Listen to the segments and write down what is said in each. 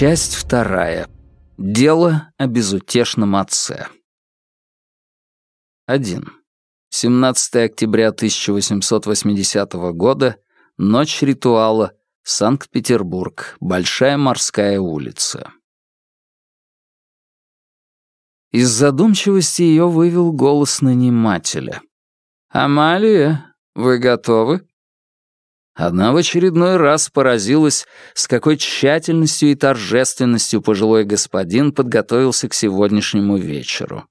Часть вторая. Дело о безутешном отце. 1. 17 октября 1880 года. Ночь ритуала. Санкт-Петербург. Большая морская улица. Из задумчивости ее вывел голос нанимателя. «Амалия, вы готовы?» Она в очередной раз поразилась, с какой тщательностью и торжественностью пожилой господин подготовился к сегодняшнему вечеру.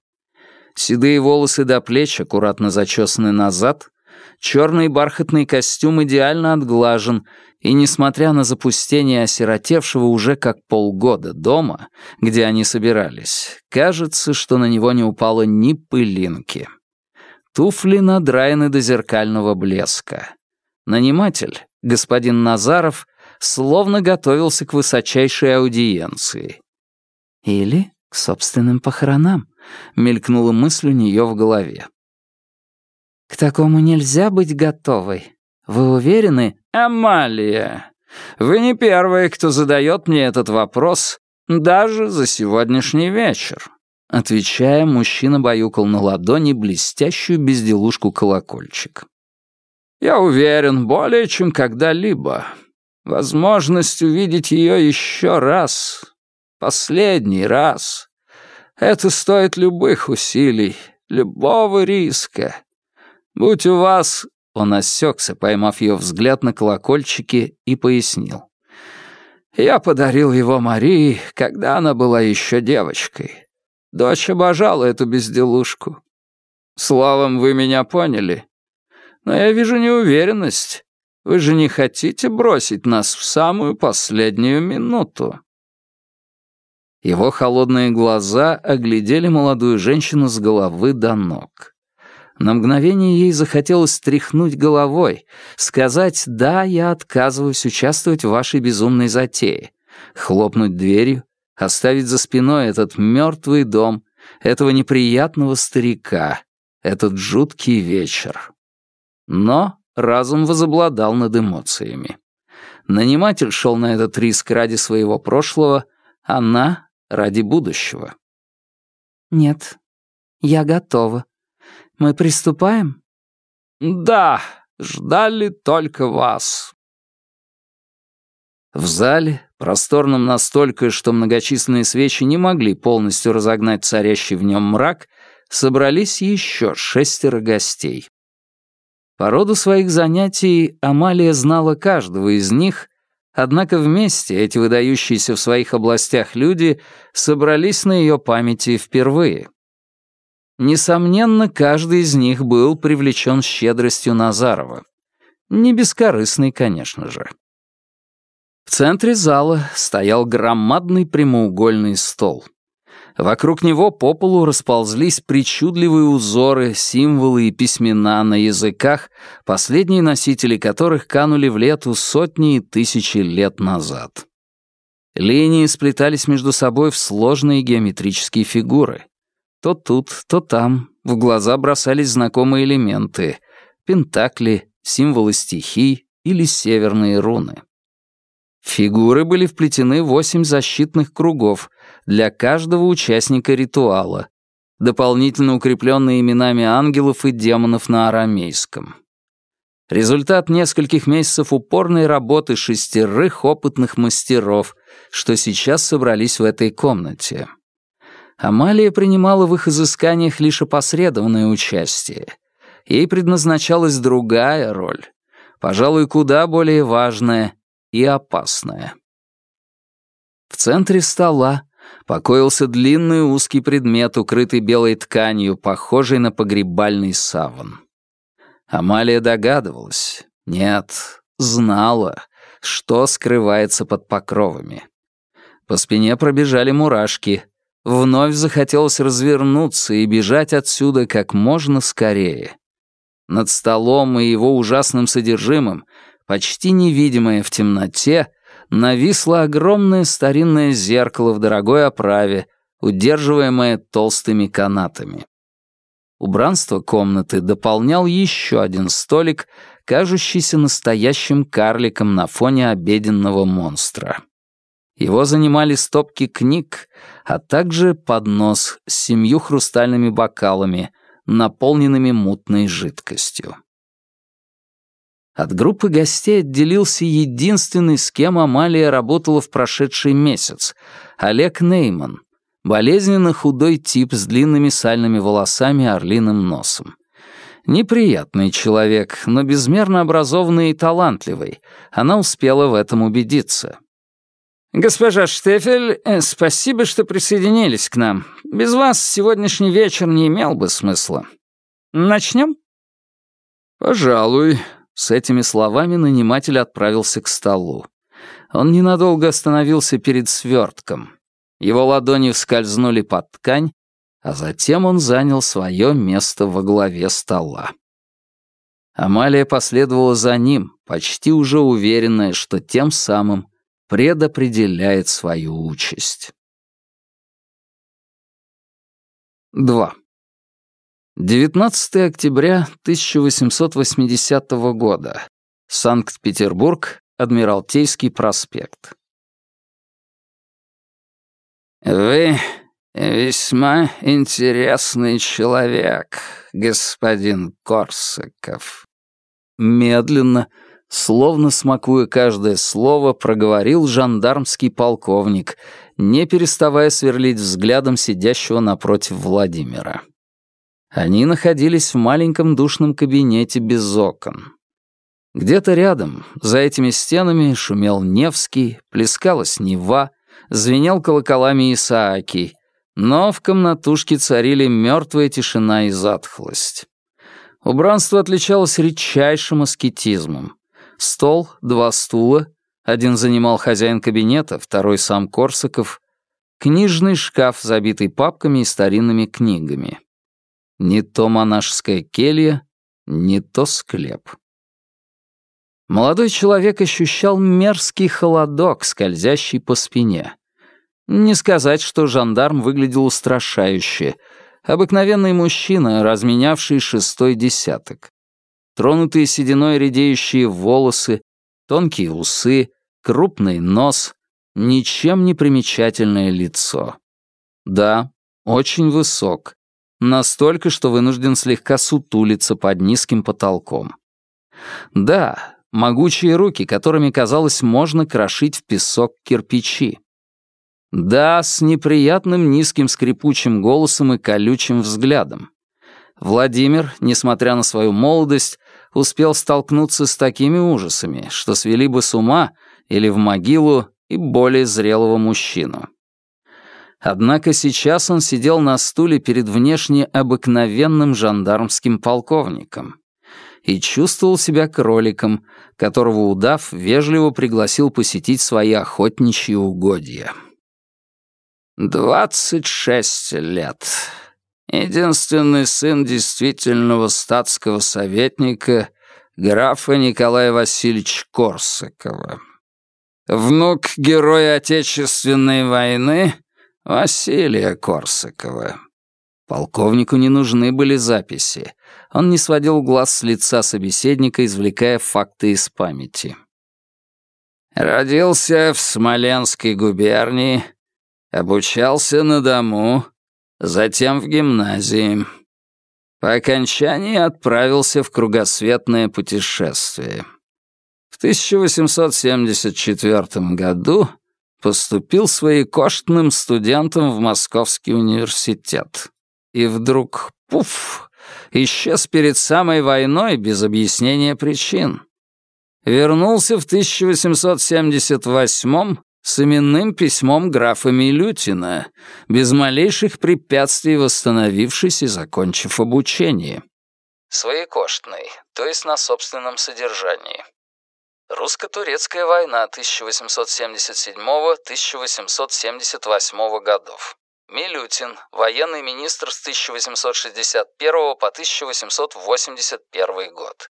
Седые волосы до плеч аккуратно зачесаны назад, черный бархатный костюм идеально отглажен, и, несмотря на запустение осиротевшего уже как полгода дома, где они собирались, кажется, что на него не упало ни пылинки. Туфли надраены до зеркального блеска. Наниматель, господин Назаров, словно готовился к высочайшей аудиенции. «Или к собственным похоронам», — мелькнула мысль у нее в голове. «К такому нельзя быть готовой. Вы уверены?» «Амалия, вы не первая, кто задает мне этот вопрос, даже за сегодняшний вечер». Отвечая, мужчина баюкал на ладони блестящую безделушку-колокольчик. Я уверен, более чем когда-либо. Возможность увидеть ее еще раз, последний раз, это стоит любых усилий, любого риска. Будь у вас... Он осекся, поймав ее взгляд на колокольчике, и пояснил. Я подарил его Марии, когда она была еще девочкой. Дочь обожала эту безделушку. Словом, вы меня поняли. Но я вижу неуверенность. Вы же не хотите бросить нас в самую последнюю минуту?» Его холодные глаза оглядели молодую женщину с головы до ног. На мгновение ей захотелось стряхнуть головой, сказать «да, я отказываюсь участвовать в вашей безумной затее», хлопнуть дверью, оставить за спиной этот мертвый дом, этого неприятного старика, этот жуткий вечер. Но разум возобладал над эмоциями. Наниматель шел на этот риск ради своего прошлого, она — ради будущего. «Нет, я готова. Мы приступаем?» «Да, ждали только вас». В зале, просторном настолько, что многочисленные свечи не могли полностью разогнать царящий в нем мрак, собрались еще шестеро гостей. По роду своих занятий Амалия знала каждого из них, однако вместе эти выдающиеся в своих областях люди собрались на ее памяти впервые. Несомненно, каждый из них был привлечен щедростью Назарова. Не бескорыстный, конечно же. В центре зала стоял громадный прямоугольный стол — Вокруг него по полу расползлись причудливые узоры, символы и письмена на языках, последние носители которых канули в лету сотни и тысячи лет назад. Линии сплетались между собой в сложные геометрические фигуры. То тут, то там в глаза бросались знакомые элементы — пентакли, символы стихий или северные руны. фигуры были вплетены восемь защитных кругов — для каждого участника ритуала, дополнительно укрепленные именами ангелов и демонов на арамейском. Результат нескольких месяцев упорной работы шестерых опытных мастеров, что сейчас собрались в этой комнате. Амалия принимала в их изысканиях лишь опосредованное участие. Ей предназначалась другая роль, пожалуй, куда более важная и опасная. В центре стола покоился длинный узкий предмет, укрытый белой тканью, похожий на погребальный саван. Амалия догадывалась, нет, знала, что скрывается под покровами. По спине пробежали мурашки. Вновь захотелось развернуться и бежать отсюда как можно скорее. Над столом и его ужасным содержимым, почти невидимое в темноте, нависло огромное старинное зеркало в дорогой оправе, удерживаемое толстыми канатами. Убранство комнаты дополнял еще один столик, кажущийся настоящим карликом на фоне обеденного монстра. Его занимали стопки книг, а также поднос с семью хрустальными бокалами, наполненными мутной жидкостью. От группы гостей отделился единственный, с кем Амалия работала в прошедший месяц — Олег Нейман, болезненно худой тип с длинными сальными волосами и орлиным носом. Неприятный человек, но безмерно образованный и талантливый. Она успела в этом убедиться. «Госпожа Штефель, э, спасибо, что присоединились к нам. Без вас сегодняшний вечер не имел бы смысла. Начнем?» «Пожалуй», с этими словами наниматель отправился к столу. Он ненадолго остановился перед свертком. Его ладони вскользнули под ткань, а затем он занял свое место во главе стола. Амалия последовала за ним, почти уже уверенная, что тем самым предопределяет свою участь. 2. 19 октября 1880 года. Санкт-Петербург, Адмиралтейский проспект. «Вы весьма интересный человек, господин Корсаков». Медленно, словно смакуя каждое слово, проговорил жандармский полковник, не переставая сверлить взглядом сидящего напротив Владимира. Они находились в маленьком душном кабинете без окон. Где-то рядом, за этими стенами, шумел Невский, плескалась Нева, звенел колоколами Исааки, но в комнатушке царили мертвая тишина и затхлость. Убранство отличалось редчайшим аскетизмом. Стол, два стула, один занимал хозяин кабинета, второй сам Корсаков, книжный шкаф, забитый папками и старинными книгами. Не то монашеская келья, не то склеп. Молодой человек ощущал мерзкий холодок, скользящий по спине. Не сказать, что жандарм выглядел устрашающе. Обыкновенный мужчина, разменявший шестой десяток. Тронутые сединой редеющие волосы, тонкие усы, крупный нос, ничем не примечательное лицо. Да, очень высок, Настолько, что вынужден слегка сутулиться под низким потолком. Да, могучие руки, которыми, казалось, можно крошить в песок кирпичи. Да, с неприятным низким скрипучим голосом и колючим взглядом. Владимир, несмотря на свою молодость, успел столкнуться с такими ужасами, что свели бы с ума или в могилу и более зрелого мужчину. Однако сейчас он сидел на стуле перед внешне обыкновенным жандармским полковником и чувствовал себя кроликом, которого удав вежливо пригласил посетить свои охотничьи угодья. «Двадцать шесть лет. Единственный сын действительного статского советника графа Николая Васильевича Корсакова. Внук героя Отечественной войны — Василия Корсакова. Полковнику не нужны были записи. Он не сводил глаз с лица собеседника, извлекая факты из памяти. Родился в Смоленской губернии, обучался на дому, затем в гимназии. По окончании отправился в кругосветное путешествие. В 1874 году поступил своекоштным студентом в Московский университет. И вдруг, пуф, исчез перед самой войной без объяснения причин. Вернулся в 1878 с именным письмом графа Милютина, без малейших препятствий восстановившись и закончив обучение. Своекоштный, то есть на собственном содержании. Русско-турецкая война 1877-1878 годов. Милютин, военный министр с 1861 по 1881 год.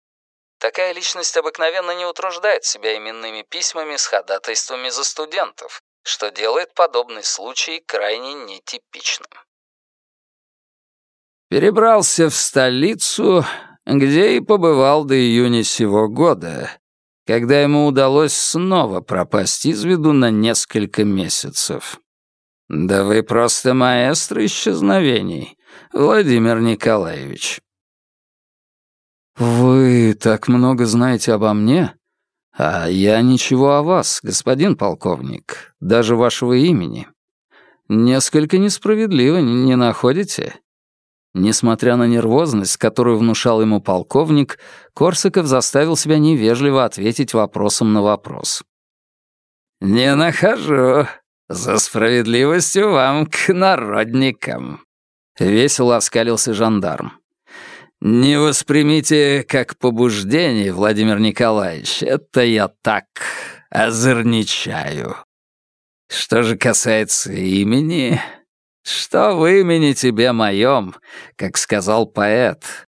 Такая личность обыкновенно не утруждает себя именными письмами с ходатайствами за студентов, что делает подобный случай крайне нетипичным. Перебрался в столицу, где и побывал до июня сего года, когда ему удалось снова пропасть из виду на несколько месяцев. Да вы просто маэстро исчезновений, Владимир Николаевич. Вы так много знаете обо мне? А я ничего о вас, господин полковник, даже вашего имени. Несколько несправедливо, не находите? Несмотря на нервозность, которую внушал ему полковник, Корсаков заставил себя невежливо ответить вопросом на вопрос. «Не нахожу. За справедливостью вам к народникам», — весело оскалился жандарм. «Не воспримите как побуждение, Владимир Николаевич, это я так озорничаю. Что же касается имени, что в имени тебе моем, как сказал поэт.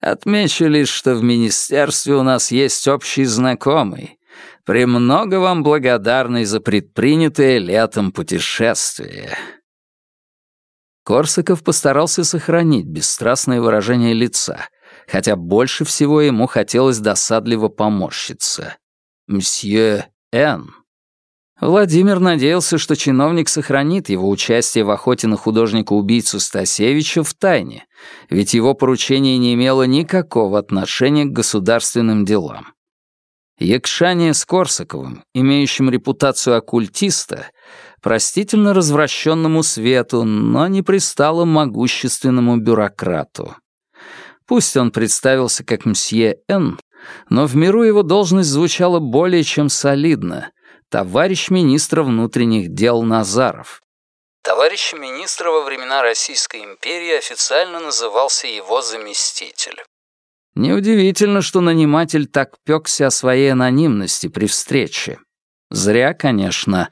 Отмечу лишь, что в министерстве у нас есть общий знакомый, премного вам благодарный за предпринятое летом путешествие». Корсаков постарался сохранить бесстрастное выражение лица, хотя больше всего ему хотелось досадливо поморщиться. «Мсье Н». Владимир надеялся, что чиновник сохранит его участие в охоте на художника-убийцу Стасевича в тайне, ведь его поручение не имело никакого отношения к государственным делам. Якшание с Корсаковым, имеющим репутацию оккультиста, простительно развращенному свету, но не пристало могущественному бюрократу. Пусть он представился как мсье Н, но в миру его должность звучала более чем солидно, товарищ министра внутренних дел Назаров. Товарищ министра во времена Российской империи официально назывался его заместитель. Неудивительно, что наниматель так пёкся о своей анонимности при встрече. Зря, конечно.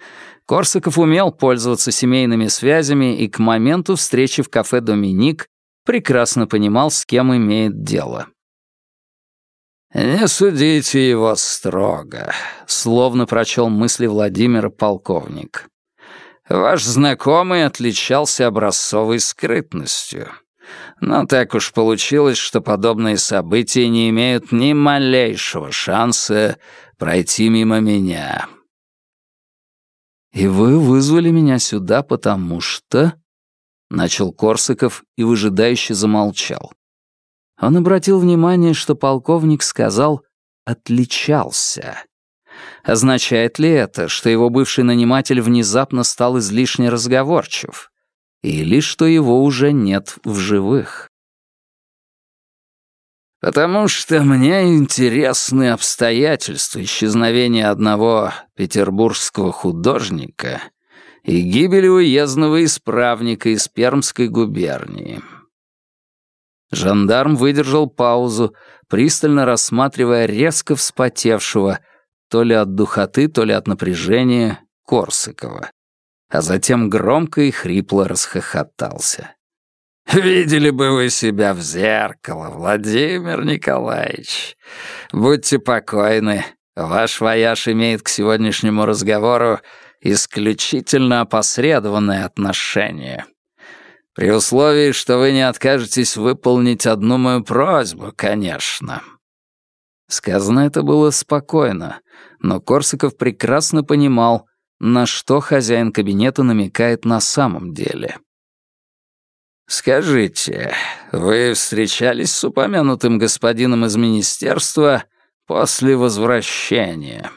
Корсаков умел пользоваться семейными связями и к моменту встречи в кафе «Доминик» прекрасно понимал, с кем имеет дело. «Не судите его строго», — словно прочел мысли Владимира полковник. «Ваш знакомый отличался образцовой скрытностью. Но так уж получилось, что подобные события не имеют ни малейшего шанса пройти мимо меня». «И вы вызвали меня сюда, потому что...» — начал Корсаков и выжидающе замолчал. Он обратил внимание, что полковник сказал «отличался». Означает ли это, что его бывший наниматель внезапно стал излишне разговорчив? Или что его уже нет в живых? «Потому что мне интересны обстоятельства исчезновения одного петербургского художника и гибели уездного исправника из Пермской губернии», Жандарм выдержал паузу, пристально рассматривая резко вспотевшего, то ли от духоты, то ли от напряжения, Корсакова. А затем громко и хрипло расхохотался. «Видели бы вы себя в зеркало, Владимир Николаевич. Будьте покойны, ваш вояж имеет к сегодняшнему разговору исключительно опосредованное отношение». При условии, что вы не откажетесь выполнить одну мою просьбу, конечно». Сказано это было спокойно, но Корсаков прекрасно понимал, на что хозяин кабинета намекает на самом деле. «Скажите, вы встречались с упомянутым господином из министерства после возвращения?»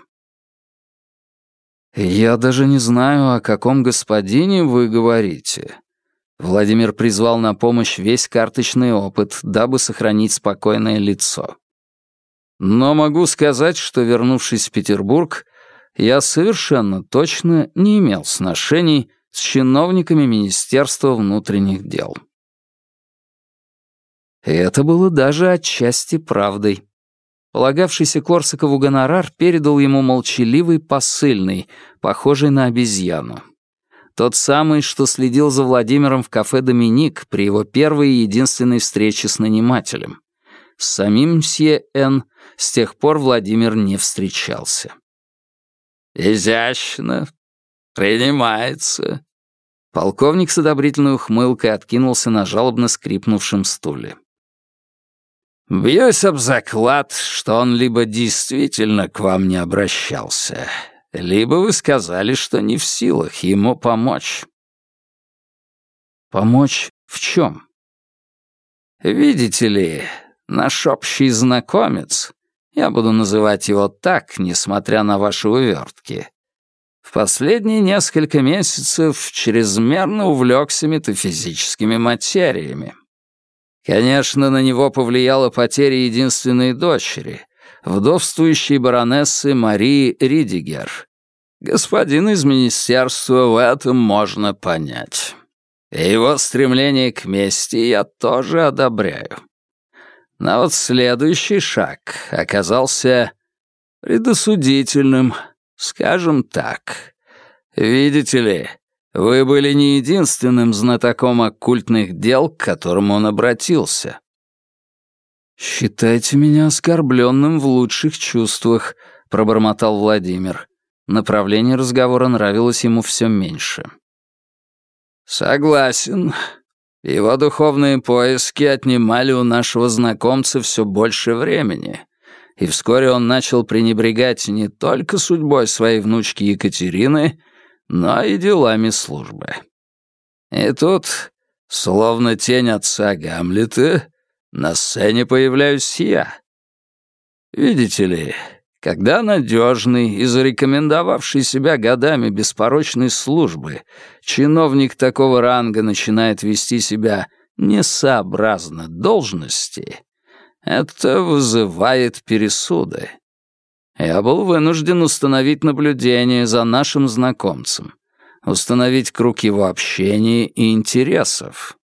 «Я даже не знаю, о каком господине вы говорите», Владимир призвал на помощь весь карточный опыт, дабы сохранить спокойное лицо. Но могу сказать, что, вернувшись в Петербург, я совершенно точно не имел сношений с чиновниками Министерства внутренних дел. И это было даже отчасти правдой. Полагавшийся Корсакову гонорар передал ему молчаливый посыльный, похожий на обезьяну. Тот самый, что следил за Владимиром в кафе «Доминик» при его первой и единственной встрече с нанимателем. С самим мсье Н. с тех пор Владимир не встречался. «Изящно. Принимается». Полковник с одобрительной ухмылкой откинулся на жалобно скрипнувшем стуле. Бьюсь об заклад, что он либо действительно к вам не обращался, либо вы сказали, что не в силах ему помочь. Помочь в чем? Видите ли, наш общий знакомец, я буду называть его так, несмотря на ваши увертки, в последние несколько месяцев чрезмерно увлекся метафизическими материями. Конечно, на него повлияла потеря единственной дочери, вдовствующей баронессы Марии Ридигер. Господин из министерства в этом можно понять. И его стремление к мести я тоже одобряю. Но вот следующий шаг оказался предосудительным, скажем так. Видите ли, вы были не единственным знатоком оккультных дел, к которому он обратился. «Считайте меня оскорбленным в лучших чувствах», — пробормотал Владимир. Направление разговора нравилось ему все меньше. «Согласен. Его духовные поиски отнимали у нашего знакомца все больше времени, и вскоре он начал пренебрегать не только судьбой своей внучки Екатерины, но и делами службы. И тут, словно тень отца Гамлета, на сцене появляюсь я. Видите ли, когда надежный и зарекомендовавший себя годами беспорочной службы чиновник такого ранга начинает вести себя несообразно должности, это вызывает пересуды. Я был вынужден установить наблюдение за нашим знакомцем, установить круг его общения и интересов.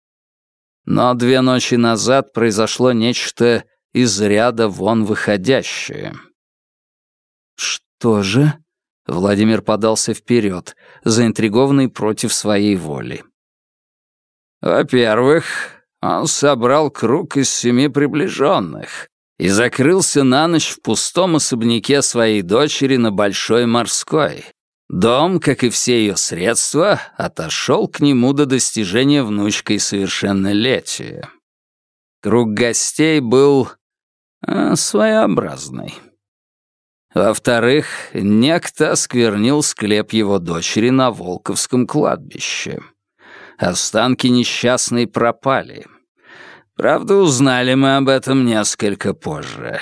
Но две ночи назад произошло нечто из ряда вон выходящее. «Что же?» — Владимир подался вперед, заинтригованный против своей воли. «Во-первых, он собрал круг из семи приближенных и закрылся на ночь в пустом особняке своей дочери на Большой Морской. Дом, как и все ее средства, отошел к нему до достижения внучкой совершеннолетия. Круг гостей был э, своеобразный. Во-вторых, некто осквернил склеп его дочери на Волковском кладбище. Останки несчастной пропали. Правда, узнали мы об этом несколько позже.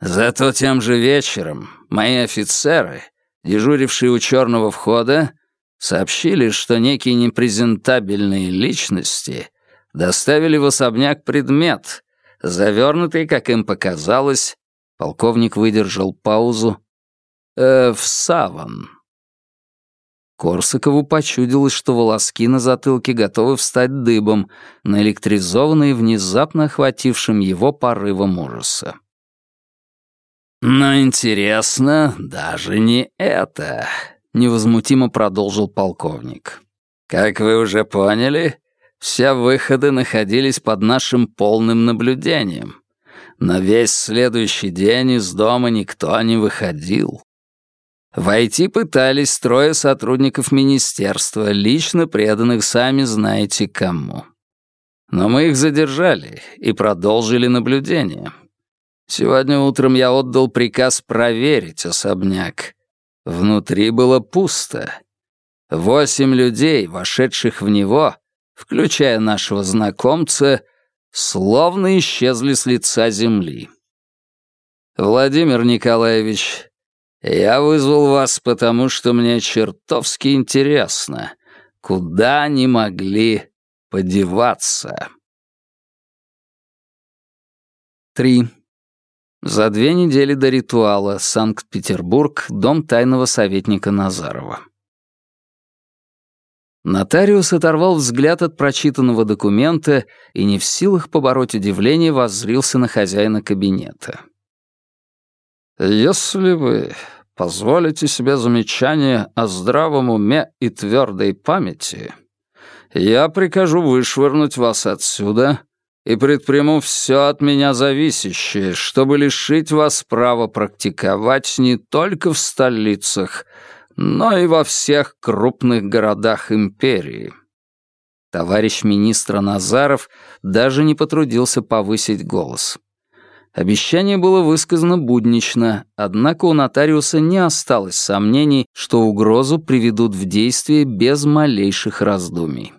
Зато тем же вечером мои офицеры, дежурившие у черного входа, сообщили, что некие непрезентабельные личности доставили в особняк предмет, завернутый, как им показалось, Полковник выдержал паузу. «Э, в саван». Корсакову почудилось, что волоски на затылке готовы встать дыбом, наэлектризованные внезапно охватившим его порывом ужаса. «Но интересно даже не это», — невозмутимо продолжил полковник. «Как вы уже поняли, все выходы находились под нашим полным наблюдением но весь следующий день из дома никто не выходил. Войти пытались трое сотрудников министерства, лично преданных сами знаете кому. Но мы их задержали и продолжили наблюдение. Сегодня утром я отдал приказ проверить особняк. Внутри было пусто. Восемь людей, вошедших в него, включая нашего знакомца, — словно исчезли с лица земли. «Владимир Николаевич, я вызвал вас, потому что мне чертовски интересно, куда они могли подеваться». Три. За две недели до ритуала. Санкт-Петербург. Дом тайного советника Назарова. Нотариус оторвал взгляд от прочитанного документа и не в силах побороть удивление воззрился на хозяина кабинета. «Если вы позволите себе замечание о здравом уме и твердой памяти, я прикажу вышвырнуть вас отсюда и предприму все от меня зависящее, чтобы лишить вас права практиковать не только в столицах, но и во всех крупных городах империи. Товарищ министра Назаров даже не потрудился повысить голос. Обещание было высказано буднично, однако у нотариуса не осталось сомнений, что угрозу приведут в действие без малейших раздумий.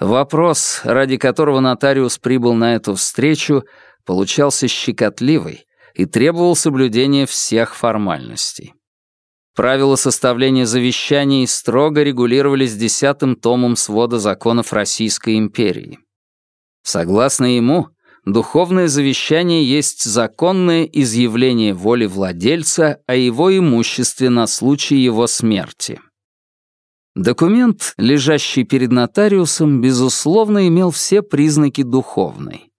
Вопрос, ради которого нотариус прибыл на эту встречу, получался щекотливый и требовал соблюдения всех формальностей. Правила составления завещаний строго регулировались десятым томом свода законов Российской империи. Согласно ему, Духовное завещание есть законное изъявление воли владельца о его имуществе на случай его смерти. Документ, лежащий перед нотариусом, безусловно, имел все признаки духовной.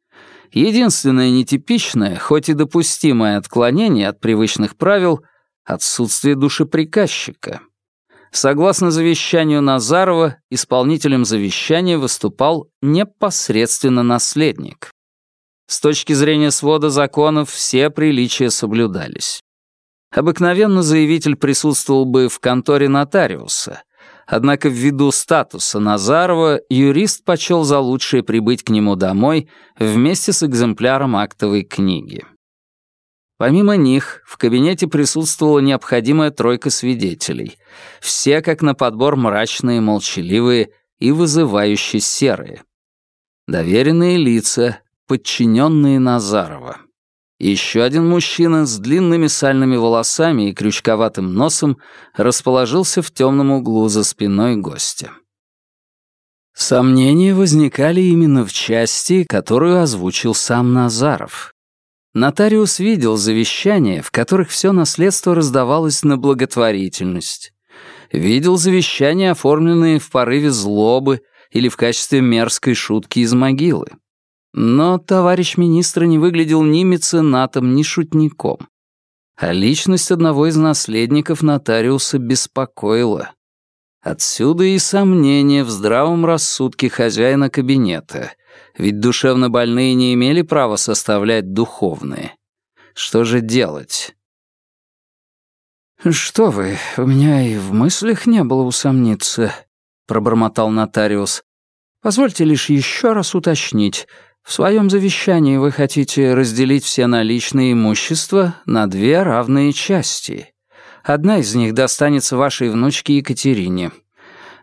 Единственное нетипичное, хоть и допустимое отклонение от привычных правил — отсутствие душеприказчика. Согласно завещанию Назарова, исполнителем завещания выступал непосредственно наследник. С точки зрения свода законов все приличия соблюдались. Обыкновенно заявитель присутствовал бы в конторе нотариуса, однако ввиду статуса Назарова юрист почел за лучшее прибыть к нему домой вместе с экземпляром актовой книги. Помимо них, в кабинете присутствовала необходимая тройка свидетелей. Все, как на подбор, мрачные, молчаливые и вызывающе серые. Доверенные лица, подчиненные Назарова. Еще один мужчина с длинными сальными волосами и крючковатым носом расположился в темном углу за спиной гостя. Сомнения возникали именно в части, которую озвучил сам Назаров. Нотариус видел завещания, в которых все наследство раздавалось на благотворительность. Видел завещания, оформленные в порыве злобы или в качестве мерзкой шутки из могилы. Но товарищ министра не выглядел ни меценатом, ни шутником. А личность одного из наследников нотариуса беспокоила. Отсюда и сомнения в здравом рассудке хозяина кабинета, ведь душевно больные не имели права составлять духовные. Что же делать? «Что вы, у меня и в мыслях не было усомниться», — пробормотал нотариус. «Позвольте лишь еще раз уточнить. В своем завещании вы хотите разделить все наличные имущества на две равные части. Одна из них достанется вашей внучке Екатерине.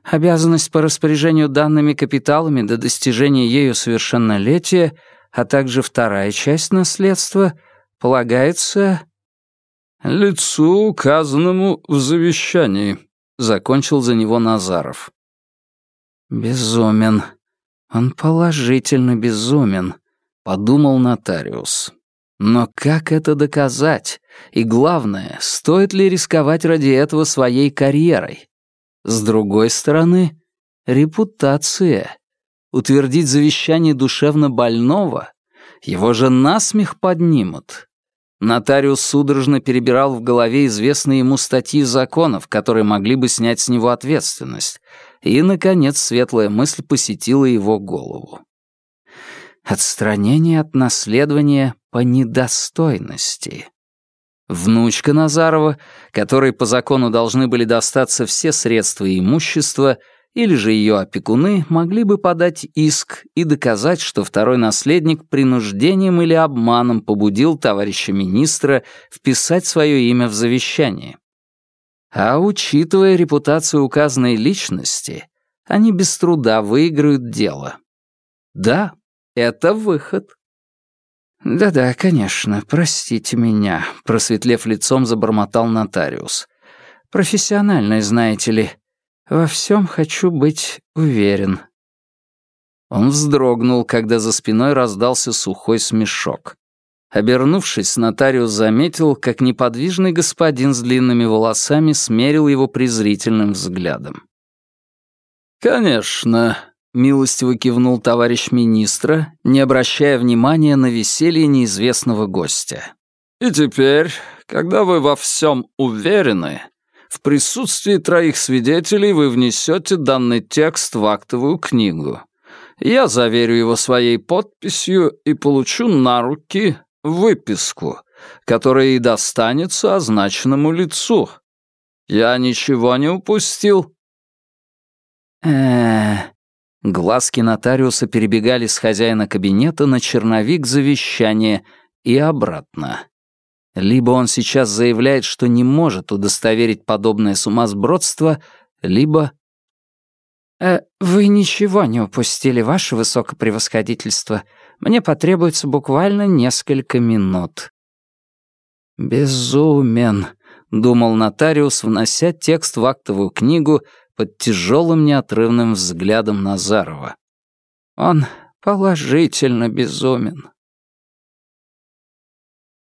Обязанность по распоряжению данными капиталами до достижения ею совершеннолетия, а также вторая часть наследства полагается лицу, указанному в завещании, закончил за него Назаров. Безумен, «Он положительно безумен», — подумал нотариус. «Но как это доказать? И главное, стоит ли рисковать ради этого своей карьерой? С другой стороны, репутация. Утвердить завещание душевно больного? Его же насмех поднимут». Нотариус судорожно перебирал в голове известные ему статьи законов, которые могли бы снять с него ответственность, и, наконец, светлая мысль посетила его голову. Отстранение от наследования по недостойности. Внучка Назарова, которой по закону должны были достаться все средства и имущество, или же ее опекуны могли бы подать иск и доказать, что второй наследник принуждением или обманом побудил товарища министра вписать свое имя в завещание. А учитывая репутацию указанной личности, они без труда выиграют дело. Да, это выход. «Да-да, конечно, простите меня», — просветлев лицом, забормотал нотариус. «Профессиональный, знаете ли. Во всем хочу быть уверен». Он вздрогнул, когда за спиной раздался сухой смешок. Обернувшись, нотариус заметил, как неподвижный господин с длинными волосами смерил его презрительным взглядом. «Конечно», — милостиво кивнул товарищ министра, не обращая внимания на веселье неизвестного гостя. «И теперь, когда вы во всем уверены, в присутствии троих свидетелей вы внесете данный текст в актовую книгу. Я заверю его своей подписью и получу на руки выписку, которая и достанется означенному лицу. Я ничего не упустил?» э Глазки нотариуса перебегали с хозяина кабинета на черновик завещания и обратно. Либо он сейчас заявляет, что не может удостоверить подобное сумасбродство, либо... «Э, «Вы ничего не упустили, ваше высокопревосходительство. Мне потребуется буквально несколько минут». «Безумен», — думал нотариус, внося текст в актовую книгу под тяжелым неотрывным взглядом Назарова. «Он положительно безумен».